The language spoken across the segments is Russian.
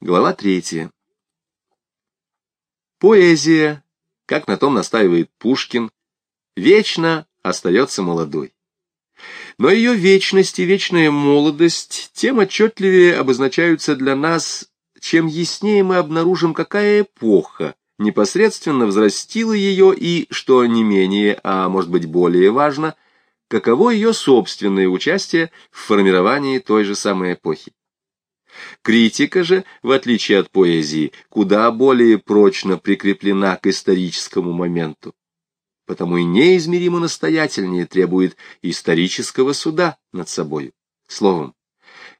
Глава третья. Поэзия, как на том настаивает Пушкин, вечно остается молодой. Но ее вечность и вечная молодость тем отчетливее обозначаются для нас, чем яснее мы обнаружим, какая эпоха непосредственно взрастила ее и, что не менее, а может быть более важно, каково ее собственное участие в формировании той же самой эпохи. Критика же, в отличие от поэзии, куда более прочно прикреплена к историческому моменту, потому и неизмеримо настоятельнее требует исторического суда над собой. Словом,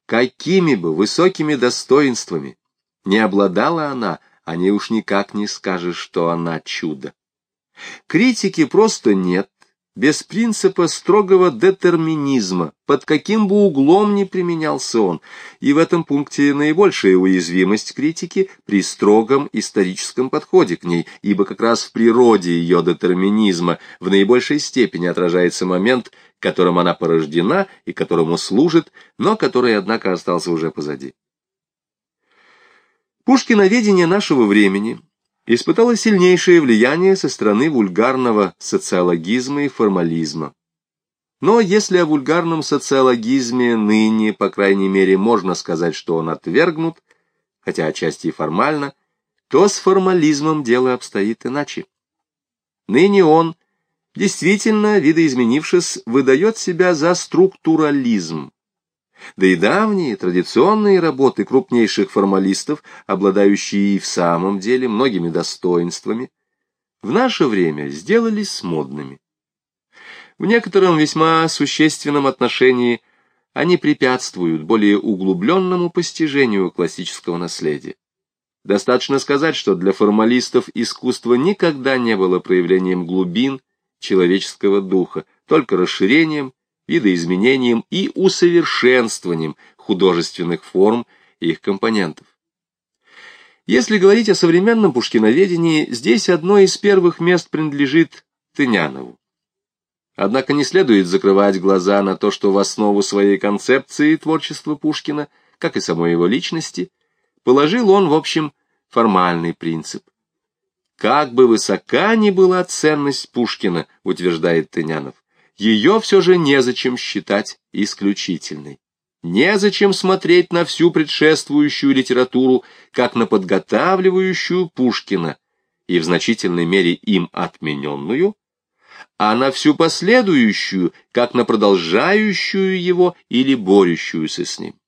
какими бы высокими достоинствами не обладала она, о ней уж никак не скажешь, что она чудо. Критики просто нет, без принципа строгого детерминизма, под каким бы углом ни применялся он, и в этом пункте наибольшая уязвимость критики при строгом историческом подходе к ней, ибо как раз в природе ее детерминизма в наибольшей степени отражается момент, которым она порождена и которому служит, но который, однако, остался уже позади. Пушкиноведение нашего времени испытала сильнейшее влияние со стороны вульгарного социологизма и формализма. Но если о вульгарном социологизме ныне, по крайней мере, можно сказать, что он отвергнут, хотя отчасти и формально, то с формализмом дело обстоит иначе. Ныне он, действительно, видоизменившись, выдает себя за структурализм, да и давние традиционные работы крупнейших формалистов, обладающие и в самом деле многими достоинствами, в наше время сделались модными. В некотором весьма существенном отношении они препятствуют более углубленному постижению классического наследия. Достаточно сказать, что для формалистов искусство никогда не было проявлением глубин человеческого духа, только расширением видоизменением и усовершенствованием художественных форм и их компонентов. Если говорить о современном пушкиноведении, здесь одно из первых мест принадлежит Тынянову. Однако не следует закрывать глаза на то, что в основу своей концепции творчества Пушкина, как и самой его личности, положил он, в общем, формальный принцип. Как бы высока ни была ценность Пушкина, утверждает Тынянов, ее все же незачем считать исключительной. Незачем смотреть на всю предшествующую литературу, как на подготавливающую Пушкина, и в значительной мере им отмененную, а на всю последующую, как на продолжающую его или борющуюся с ним.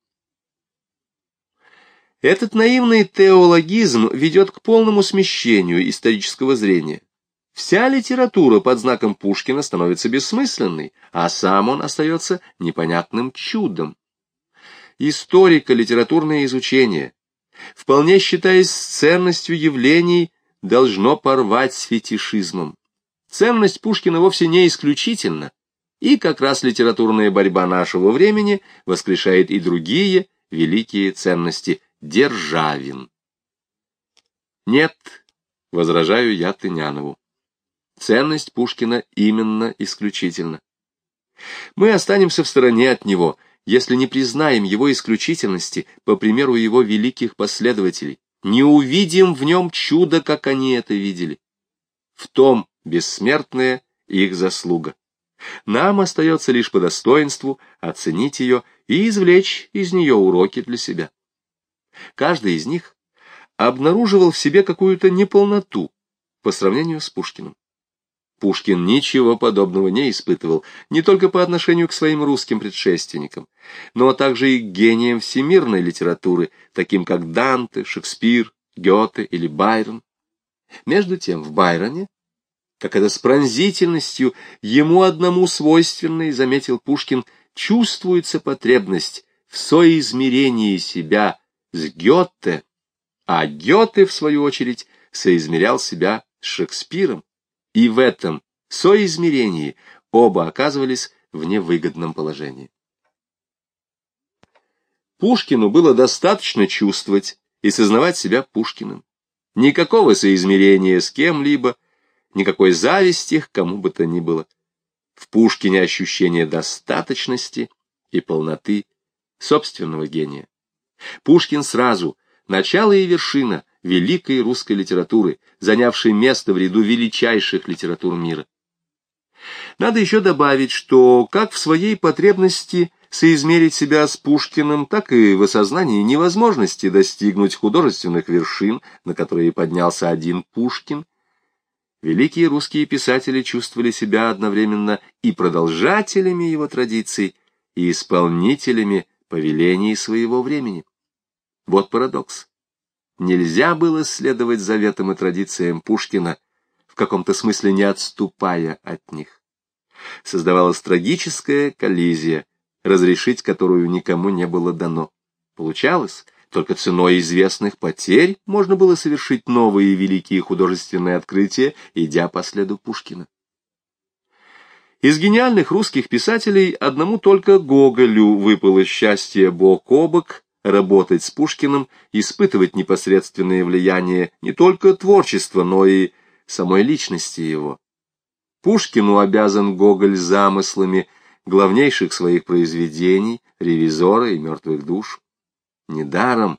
Этот наивный теологизм ведет к полному смещению исторического зрения. Вся литература под знаком Пушкина становится бессмысленной, а сам он остается непонятным чудом. Историко-литературное изучение, вполне считаясь ценностью явлений, должно порвать с фетишизмом. Ценность Пушкина вовсе не исключительна, и как раз литературная борьба нашего времени воскрешает и другие великие ценности Державин. Нет, возражаю я Тынянову. Ценность Пушкина именно исключительна. Мы останемся в стороне от него, если не признаем его исключительности, по примеру его великих последователей, не увидим в нем чудо, как они это видели. В том бессмертная их заслуга. Нам остается лишь по достоинству оценить ее и извлечь из нее уроки для себя. Каждый из них обнаруживал в себе какую-то неполноту по сравнению с Пушкиным. Пушкин ничего подобного не испытывал, не только по отношению к своим русским предшественникам, но также и к гениям всемирной литературы, таким как Данте, Шекспир, Гёте или Байрон. Между тем в Байроне, как это с пронзительностью ему одному свойственной, заметил Пушкин, чувствуется потребность в соизмерении себя с Гёте, а Гёте, в свою очередь, соизмерял себя с Шекспиром и в этом соизмерении оба оказывались в невыгодном положении. Пушкину было достаточно чувствовать и сознавать себя Пушкиным. Никакого соизмерения с кем-либо, никакой зависти к кому бы то ни было. В Пушкине ощущение достаточности и полноты собственного гения. Пушкин сразу начало и вершина великой русской литературы, занявшей место в ряду величайших литератур мира. Надо еще добавить, что как в своей потребности соизмерить себя с Пушкиным, так и в осознании невозможности достигнуть художественных вершин, на которые поднялся один Пушкин, великие русские писатели чувствовали себя одновременно и продолжателями его традиций, и исполнителями повелений своего времени. Вот парадокс. Нельзя было следовать заветам и традициям Пушкина, в каком-то смысле не отступая от них. Создавалась трагическая коллизия, разрешить которую никому не было дано. Получалось, только ценой известных потерь можно было совершить новые великие художественные открытия, идя по следу Пушкина. Из гениальных русских писателей одному только Гоголю выпало счастье бок о бок работать с Пушкиным, испытывать непосредственное влияние не только творчества, но и самой личности его. Пушкину обязан Гоголь замыслами главнейших своих произведений «Ревизора» и «Мертвых душ». Недаром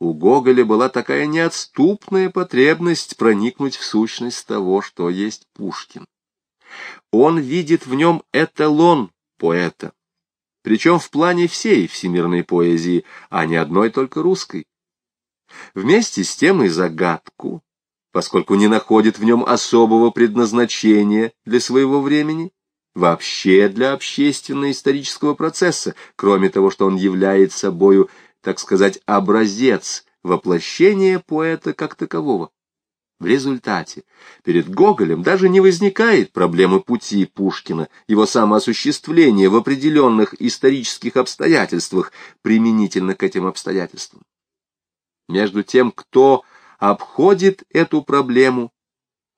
у Гоголя была такая неотступная потребность проникнуть в сущность того, что есть Пушкин. Он видит в нем эталон поэта, причем в плане всей всемирной поэзии, а не одной только русской. Вместе с тем и загадку, поскольку не находит в нем особого предназначения для своего времени, вообще для общественно-исторического процесса, кроме того, что он является собою, так сказать, образец воплощения поэта как такового. В результате перед Гоголем даже не возникает проблемы пути Пушкина, его самоосуществления в определенных исторических обстоятельствах, применительно к этим обстоятельствам. Между тем, кто обходит эту проблему,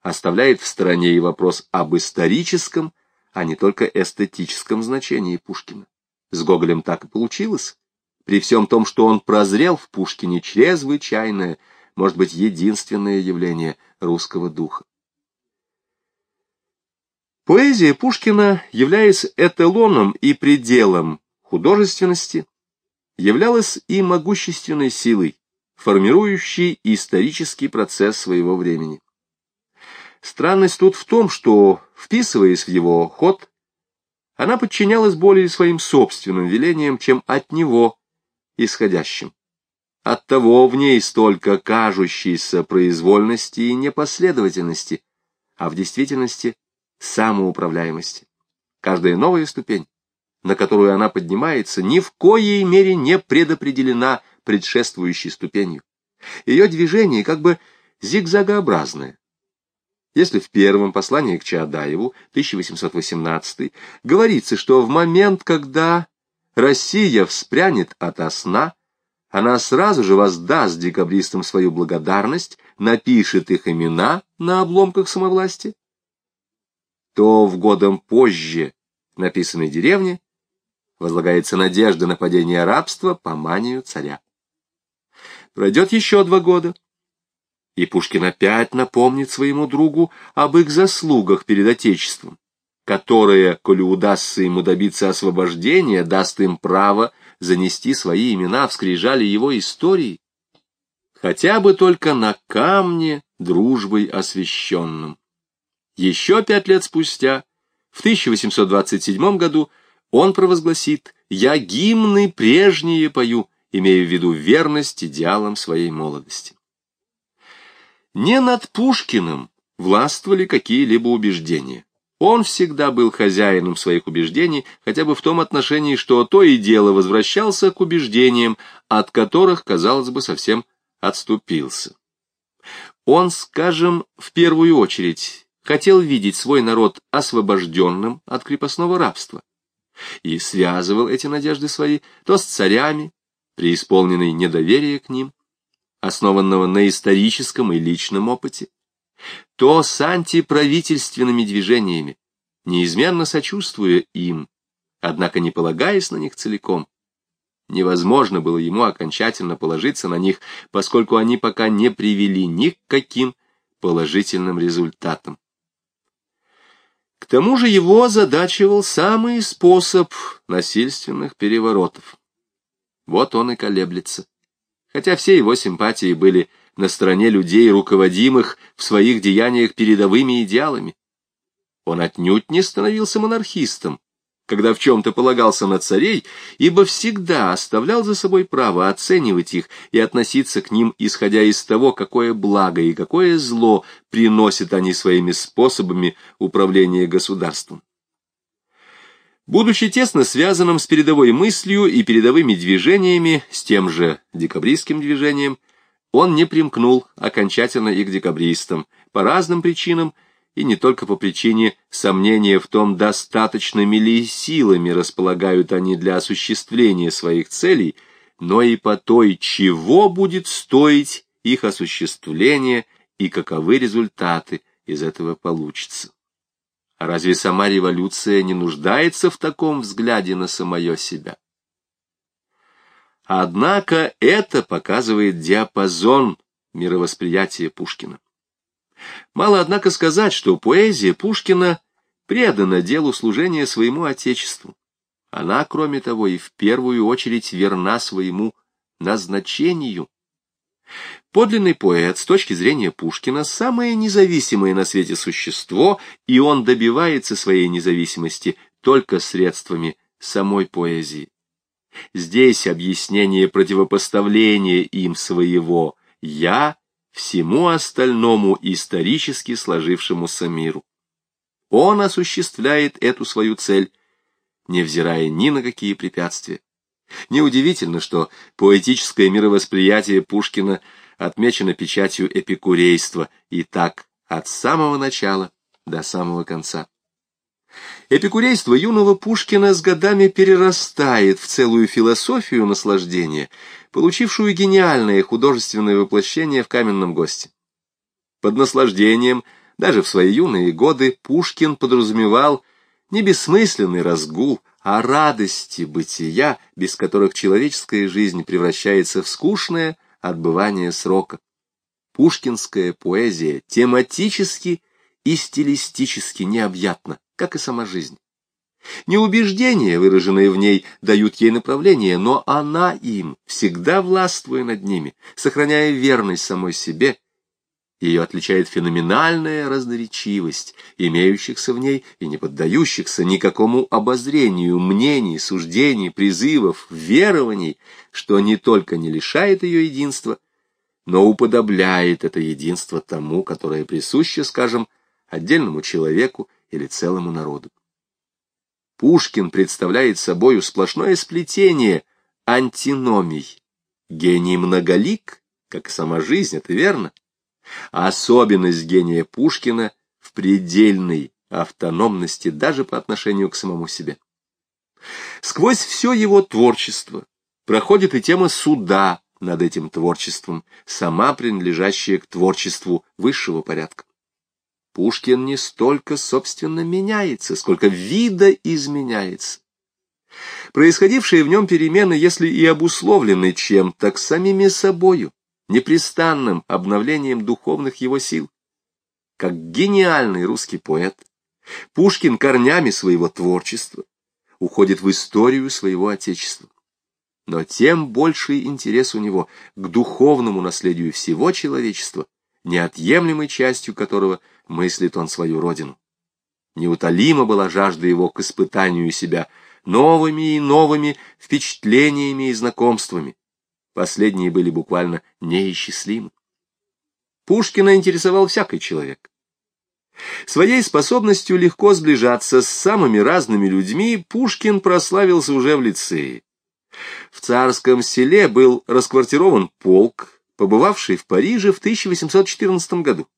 оставляет в стороне и вопрос об историческом, а не только эстетическом значении Пушкина. С Гоголем так и получилось, при всем том, что он прозрел в Пушкине чрезвычайное – может быть, единственное явление русского духа. Поэзия Пушкина, являясь эталоном и пределом художественности, являлась и могущественной силой, формирующей исторический процесс своего времени. Странность тут в том, что, вписываясь в его ход, она подчинялась более своим собственным велениям, чем от него исходящим. Оттого в ней столько кажущейся произвольности и непоследовательности, а в действительности самоуправляемости. Каждая новая ступень, на которую она поднимается, ни в коей мере не предопределена предшествующей ступенью. Ее движение как бы зигзагообразное. Если в первом послании к Чаадаеву, 1818, говорится, что в момент, когда Россия вспрянет ото сна, она сразу же воздаст декабристам свою благодарность, напишет их имена на обломках самовластия, то в годом позже написанной деревне возлагается надежда на падение рабства по манию царя. Пройдет еще два года, и Пушкин опять напомнит своему другу об их заслугах перед Отечеством, которое, коли удастся ему добиться освобождения, даст им право занести свои имена в скрижали его истории, хотя бы только на камне дружбой освященным. Еще пять лет спустя, в 1827 году, он провозгласит «Я гимны прежние пою», имея в виду верность идеалам своей молодости. Не над Пушкиным властвовали какие-либо убеждения. Он всегда был хозяином своих убеждений, хотя бы в том отношении, что то и дело возвращался к убеждениям, от которых, казалось бы, совсем отступился. Он, скажем, в первую очередь хотел видеть свой народ освобожденным от крепостного рабства и связывал эти надежды свои то с царями, преисполненной недоверия к ним, основанного на историческом и личном опыте, то с антиправительственными движениями, неизменно сочувствуя им, однако не полагаясь на них целиком. Невозможно было ему окончательно положиться на них, поскольку они пока не привели ни к каким положительным результатам. К тому же его озадачивал самый способ насильственных переворотов. Вот он и колеблется хотя все его симпатии были на стороне людей, руководимых в своих деяниях передовыми идеалами. Он отнюдь не становился монархистом, когда в чем-то полагался на царей, ибо всегда оставлял за собой право оценивать их и относиться к ним, исходя из того, какое благо и какое зло приносят они своими способами управления государством. Будучи тесно связанным с передовой мыслью и передовыми движениями, с тем же декабристским движением, он не примкнул окончательно и к декабристам, по разным причинам, и не только по причине сомнения в том, достаточными ли силами располагают они для осуществления своих целей, но и по той, чего будет стоить их осуществление и каковы результаты из этого получатся. А разве сама революция не нуждается в таком взгляде на самое себя? Однако это показывает диапазон мировосприятия Пушкина. Мало, однако, сказать, что поэзия Пушкина предана делу служения своему Отечеству. Она, кроме того, и в первую очередь верна своему назначению. Подлинный поэт, с точки зрения Пушкина, самое независимое на свете существо, и он добивается своей независимости только средствами самой поэзии. Здесь объяснение противопоставления им своего «я» всему остальному исторически сложившемуся миру. Он осуществляет эту свою цель, невзирая ни на какие препятствия. Неудивительно, что поэтическое мировосприятие Пушкина отмечено печатью эпикурейства, и так от самого начала до самого конца. Эпикурейство юного Пушкина с годами перерастает в целую философию наслаждения, получившую гениальное художественное воплощение в «Каменном госте». Под наслаждением, даже в свои юные годы, Пушкин подразумевал не бессмысленный разгул, а радости бытия, без которых человеческая жизнь превращается в скучное отбывание срока. Пушкинская поэзия тематически и стилистически необъятна, как и сама жизнь. Не убеждения, выраженные в ней, дают ей направление, но она им, всегда властвуя над ними, сохраняя верность самой себе. Ее отличает феноменальная разноречивость, имеющихся в ней и не поддающихся никакому обозрению мнений, суждений, призывов, верований, что не только не лишает ее единства, но уподобляет это единство тому, которое присуще, скажем, отдельному человеку или целому народу. Пушкин представляет собою сплошное сплетение антиномий. Гений многолик, как сама жизнь, это верно. А особенность гения Пушкина в предельной автономности даже по отношению к самому себе. Сквозь все его творчество проходит и тема суда над этим творчеством, сама принадлежащая к творчеству высшего порядка. Пушкин не столько, собственно, меняется, сколько вида изменяется. Происходившие в нем перемены, если и обусловлены чем, так самими собою, непрестанным обновлением духовных его сил. Как гениальный русский поэт, Пушкин корнями своего творчества уходит в историю своего отечества. Но тем больший интерес у него к духовному наследию всего человечества, неотъемлемой частью которого – мыслит он свою родину. Неутолима была жажда его к испытанию себя новыми и новыми впечатлениями и знакомствами. Последние были буквально неисчислимы. Пушкина интересовал всякий человек. Своей способностью легко сближаться с самыми разными людьми Пушкин прославился уже в лицее. В царском селе был расквартирован полк, побывавший в Париже в 1814 году.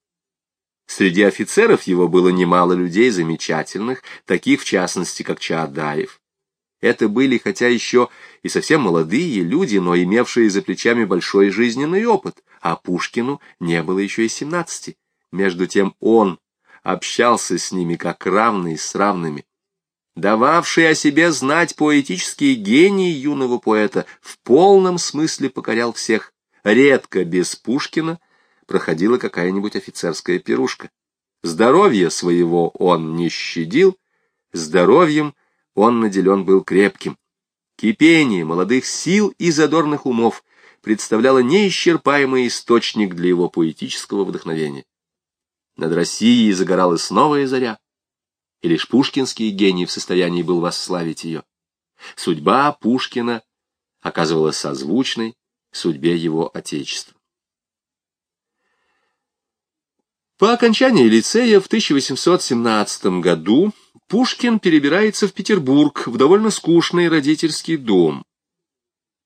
Среди офицеров его было немало людей замечательных, таких в частности, как Чаадаев. Это были, хотя еще и совсем молодые люди, но имевшие за плечами большой жизненный опыт, а Пушкину не было еще и семнадцати. Между тем он общался с ними как равный с равными. Дававший о себе знать поэтический гений юного поэта в полном смысле покорял всех. Редко без Пушкина проходила какая-нибудь офицерская пирушка. Здоровье своего он не щадил, здоровьем он наделен был крепким. Кипение молодых сил и задорных умов представляла неисчерпаемый источник для его поэтического вдохновения. Над Россией загоралась новая заря, и лишь пушкинский гений в состоянии был восславить ее. Судьба Пушкина оказывалась созвучной судьбе его отечества. По окончании лицея в 1817 году Пушкин перебирается в Петербург в довольно скучный родительский дом.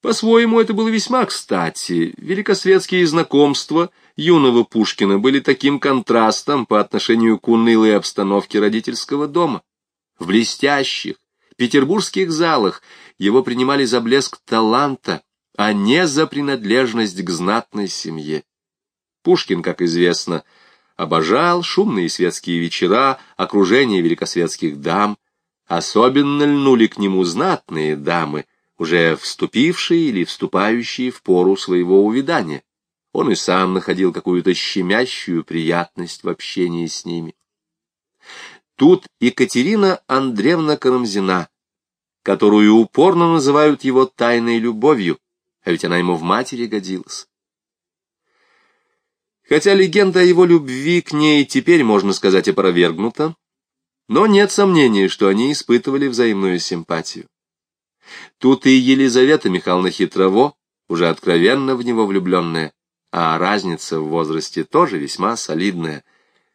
По-своему, это было весьма кстати. Великосветские знакомства юного Пушкина были таким контрастом по отношению к унылой обстановке родительского дома. В блестящих петербургских залах его принимали за блеск таланта, а не за принадлежность к знатной семье. Пушкин, как известно, обожал шумные светские вечера, окружение великосветских дам. Особенно льнули к нему знатные дамы, уже вступившие или вступающие в пору своего увядания. Он и сам находил какую-то щемящую приятность в общении с ними. Тут Екатерина Андреевна Карамзина, которую упорно называют его тайной любовью, а ведь она ему в матери годилась. Хотя легенда о его любви к ней теперь, можно сказать, опровергнута, но нет сомнений, что они испытывали взаимную симпатию. Тут и Елизавета Михайловна Хитрово, уже откровенно в него влюбленная, а разница в возрасте тоже весьма солидная.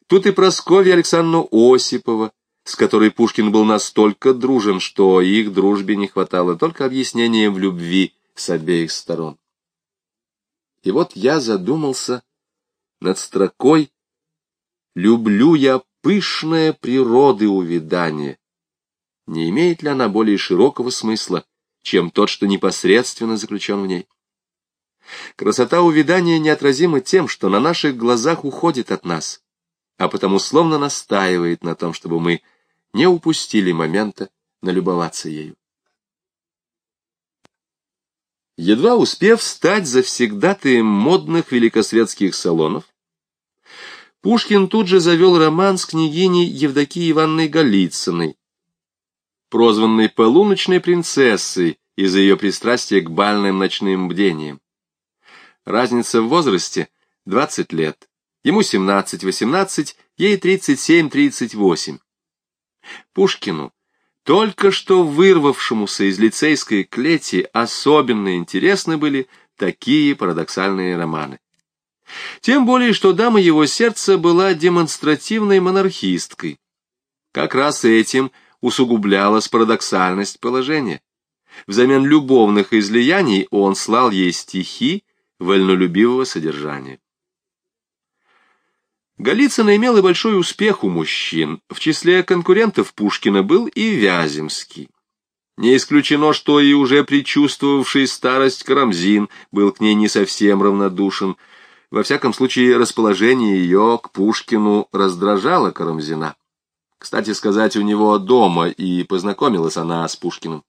Тут и Прасковья Александровна Осипова, с которой Пушкин был настолько дружен, что их дружбе не хватало только объяснения в любви с обеих сторон. И вот я задумался над строкой «Люблю я пышное природы увядание». Не имеет ли она более широкого смысла, чем тот, что непосредственно заключен в ней? Красота увядания неотразима тем, что на наших глазах уходит от нас, а потому словно настаивает на том, чтобы мы не упустили момента налюбоваться ею. Едва успев стать завсегдатаем модных великосветских салонов, Пушкин тут же завел роман с княгиней Евдокией Ивановной Голицыной, прозванной полуночной принцессой из-за ее пристрастия к бальным ночным бдениям. Разница в возрасте — 20 лет, ему 17-18, ей 37-38. Пушкину только что вырвавшемуся из лицейской клети особенно интересны были такие парадоксальные романы. Тем более, что дама его сердца была демонстративной монархисткой. Как раз этим усугублялась парадоксальность положения. Взамен любовных излияний он слал ей стихи вольнолюбивого содержания. Голицын имел и большой успех у мужчин. В числе конкурентов Пушкина был и Вяземский. Не исключено, что и уже предчувствовавший старость Карамзин был к ней не совсем равнодушен. Во всяком случае, расположение ее к Пушкину раздражало Карамзина. Кстати сказать, у него дома и познакомилась она с Пушкиным.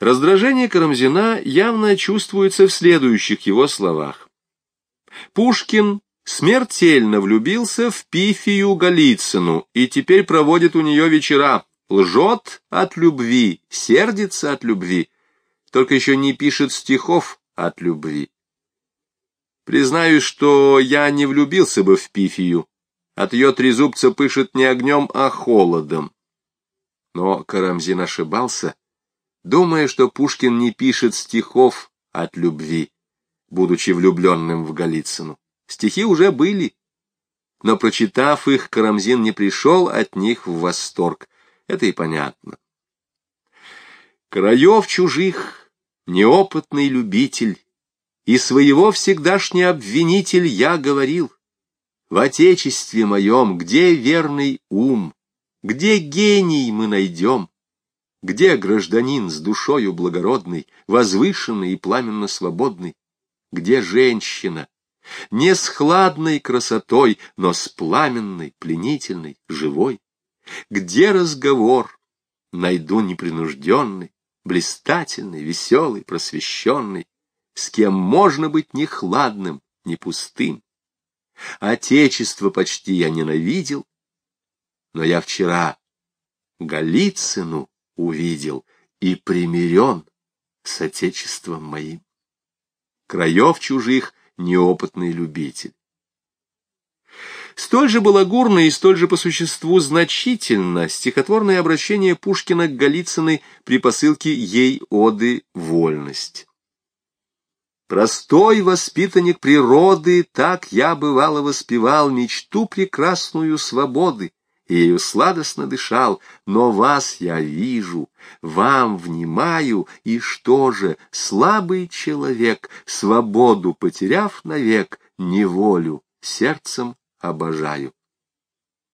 Раздражение Карамзина явно чувствуется в следующих его словах. Пушкин смертельно влюбился в Пифию Голицыну и теперь проводит у нее вечера, лжет от любви, сердится от любви, только еще не пишет стихов от любви. Признаюсь, что я не влюбился бы в Пифию, от ее трезубца пышет не огнем, а холодом. Но Карамзин ошибался, думая, что Пушкин не пишет стихов от любви, будучи влюбленным в Голицыну. Стихи уже были, но, прочитав их, Карамзин не пришел от них в восторг. Это и понятно. Краев чужих, неопытный любитель, и своего всегдашний обвинитель я говорил. В отечестве моем, где верный ум, где гений мы найдем, где гражданин с душою благородный, возвышенный и пламенно свободный, где женщина, не с хладной красотой, но с пламенной, пленительной, живой. Где разговор? Найду непринужденный, блистательный, веселый, просвещенный, с кем можно быть не хладным, не пустым. Отечество почти я ненавидел, но я вчера Голицыну увидел и примирен с отечеством моим. краев чужих неопытный любитель. Столь же балагурно и столь же по существу значительно стихотворное обращение Пушкина к Голицыной при посылке ей оды «Вольность». Простой воспитанник природы, так я, бывало, воспевал мечту прекрасную свободы, и ею сладостно дышал, но вас я вижу, вам внимаю, и что же, слабый человек, свободу потеряв навек, неволю сердцем обожаю.